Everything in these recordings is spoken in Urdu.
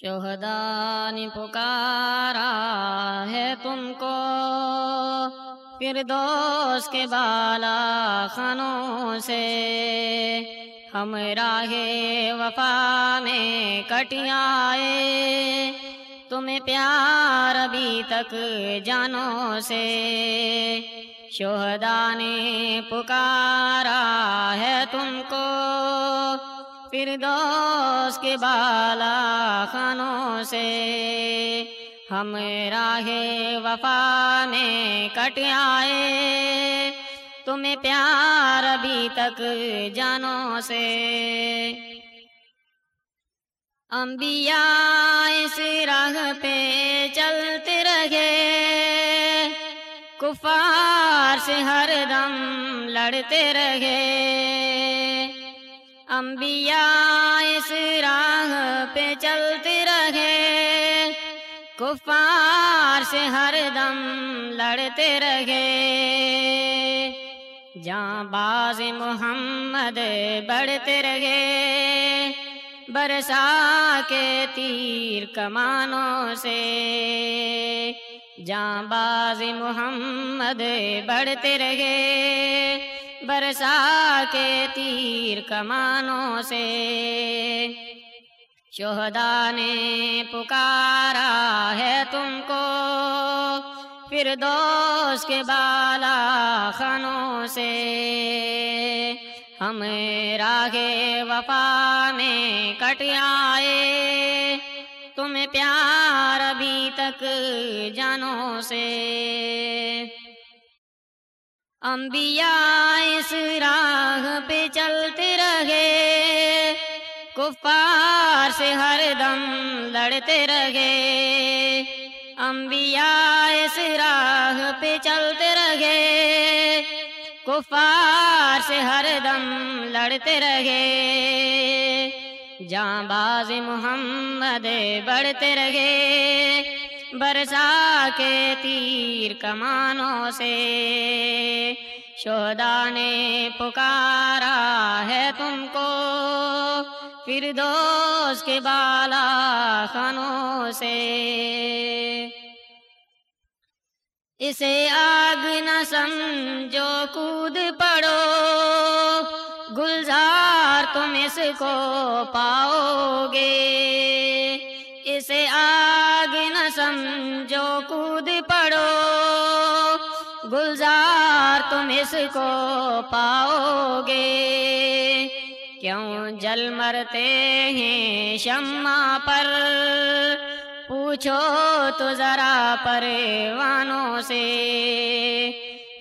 شہدا نے پکارا ہے تم کو۔ پھر دوست کے بالا خانوں سے ہم راہ وفا میں کٹیائے تمہیں پیار ابھی تک جانوں سے۔ شہدا نے پکارا ہے تم کو۔ پھر دوست کے بالا خانوں سے۔ ہم راہ وفا میں کٹ آئے۔ تمہیں پیار ابھی تک جانوں سے۔ انبیاء اس راہ پہ چلتے رہے۔ کفار سے ہر دم لڑتے رہے۔ انبیاء اس راہ پہ چلتے رہے۔ کفار سے ہر دم لڑتے رہے۔ جاں باز محمد بڑھتے رہے۔ برسا کے تیر کمانوں سے۔ جاں باز محمد بڑھتے رہے۔ برسا کے تیر کمانوں سے۔ شہدا نے پکارا ہے تم کو پھر دوست کے بالا خانوں سے۔ ہم راہ وفا میں کٹ آئے۔ تمہیں پیار ابھی تک جانوں سے۔ انبیاء اس راہ پہ چلتے رہے، کفار سے ہر دم لڑتے رہے۔ انبیاء اس راہ پہ چلتے رہے، کفار سے ہر دم لڑتے رہے۔ جاں باز محمد بڑھتے رہے برسا کے تیر کمانوں سے۔ شودا نے پکارا ہے تم کو۔ پھر دوست کے بالا خانوں سے۔ اسے آگ نہ سمجھو، کود پڑو۔ گلزار تم اس کو پاؤ گے۔ تم اس کو پاؤ گے کیوں جل مرتے ہیں شمع پر؟ پوچھو تو ذرا پروانوں سے۔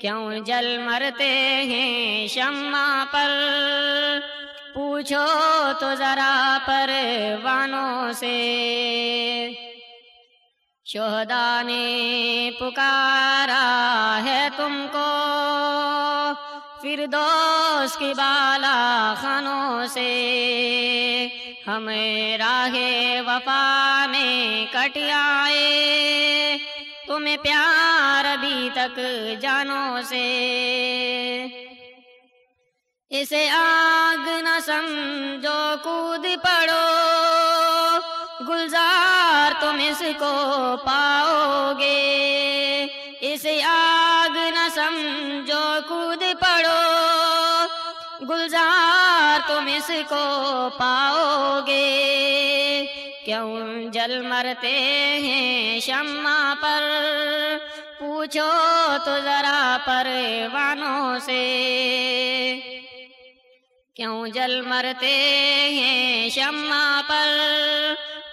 کیوں جل مرتے ہیں شمع پر؟ پوچھو تو ذرا پروانوں سے۔ شہدا نے پکارا ہے تم کو۔ پھر دوست کی بالا خانوں سے ہم راہ وفا میں کٹ آئے۔ تمہیں پیار ابھی تک جانوں سے۔ اسے آگ نہ سمجھو، کود پڑو۔ گلزار تم اس کو پاؤ گے اسے آگ نہ سمجھو، کود پڑو۔ گلزار تم اس کو پاؤ گے کیوں جل مرتے ہیں شمع پر؟ پوچھو تو ذرا پروانوں سے۔ کیوں جل مرتے ہیں شمع پر؟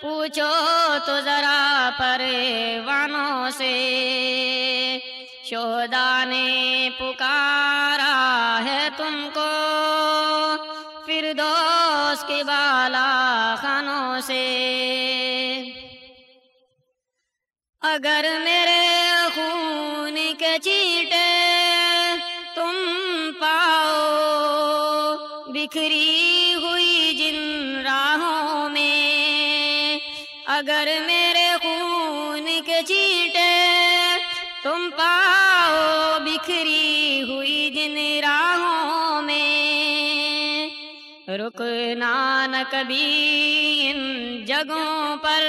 پوچھو تو ذرا پروانوں سے۔ شودا نے پکارا ہے تم کو۔ پھر دوست کے بالا خانوں سے۔ اگر میرے خون کے چیٹے تم پاؤ، بکھری اگر میرے خون کے چیٹے تم پاؤ بکھری ہوئی جن راہوں میں رکنا نہ کبھی ان جگہوں پر،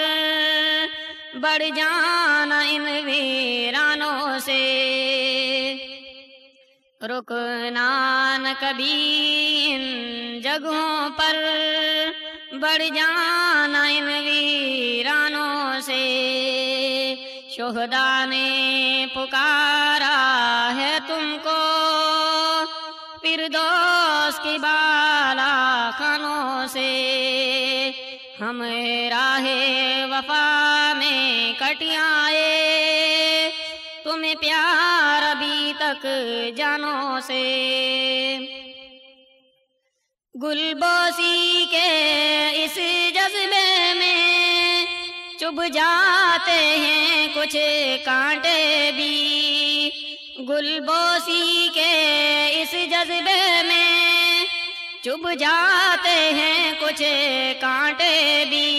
بڑھ جانا ان ویرانوں سے۔ رکنا نہ کبھی ان جگہوں پر بڑھ جانا ان ویرانوں سے۔ شہدا نے پکارا ہے تم کو۔ پھر دوست کی بالا خانوں سے۔ ہم راہ وفا میں کٹیائے تمہیں پیار ابھی تک جانوں سے۔ گل بوسی کے اس جذبے میں چب جاتے ہیں کچھ کانٹے بھی۔ گلبوسی کے اس جذبے میں چب جاتے ہیں کچھ کانٹے بھی۔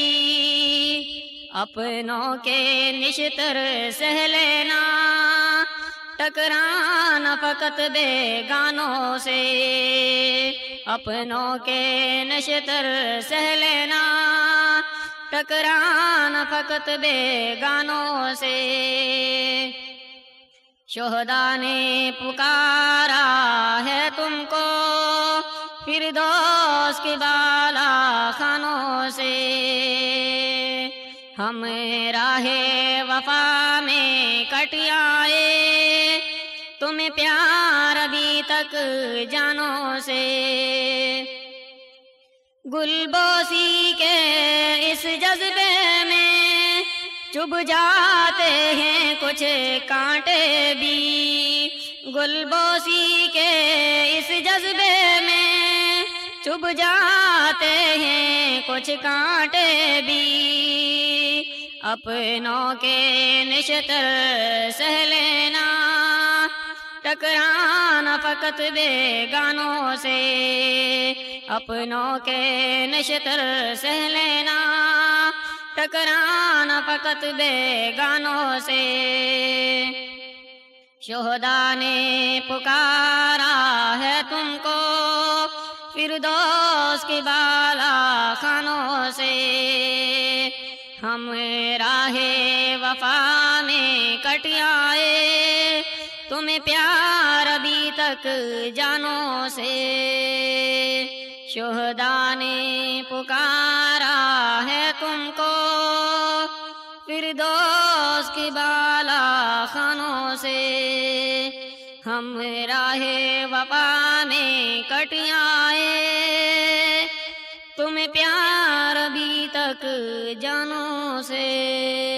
اپنوں کے نشتر سہ لینا ٹکرانا فقط بے گانوں سے اپنوں کے نشتر سہ لینا ٹکرانا فقط بے گانوں سے شہدا نے پکارا ہے تم کو پھر دوست کی بالا خانوں سے ہم راہ وفا میں کٹ آئے تمہیں پیار ابھی تک جانوں سے۔ گل بوسی کے اس جذبے میں چب جاتے ہیں کچھ کانٹے بھی۔ گل بوسی کے اس جذبے میں چب جاتے ہیں کچھ کانٹے بھی۔ اپنوں کے نشتر سہ لینا۔ ٹکرانا فقط بے گانوں سے۔ اپنوں کے نشتر سہ لینا۔ ٹکرانا فقط بے گانوں سے۔ شہدا نے پکارا ہے تم کو۔ پھر دوست کی بالا خانوں سے۔ ہم راہ وفا میں کٹ آئے۔ تمہیں پیار ابھی تک جانوں سے۔ شہدا نے پکارا ہے تم کو۔ پھر دوست کی بالا خانوں سے۔ ہم راہ وفا میں کٹ آئے۔ تمہیں پیار ابھی تک جانوں سے۔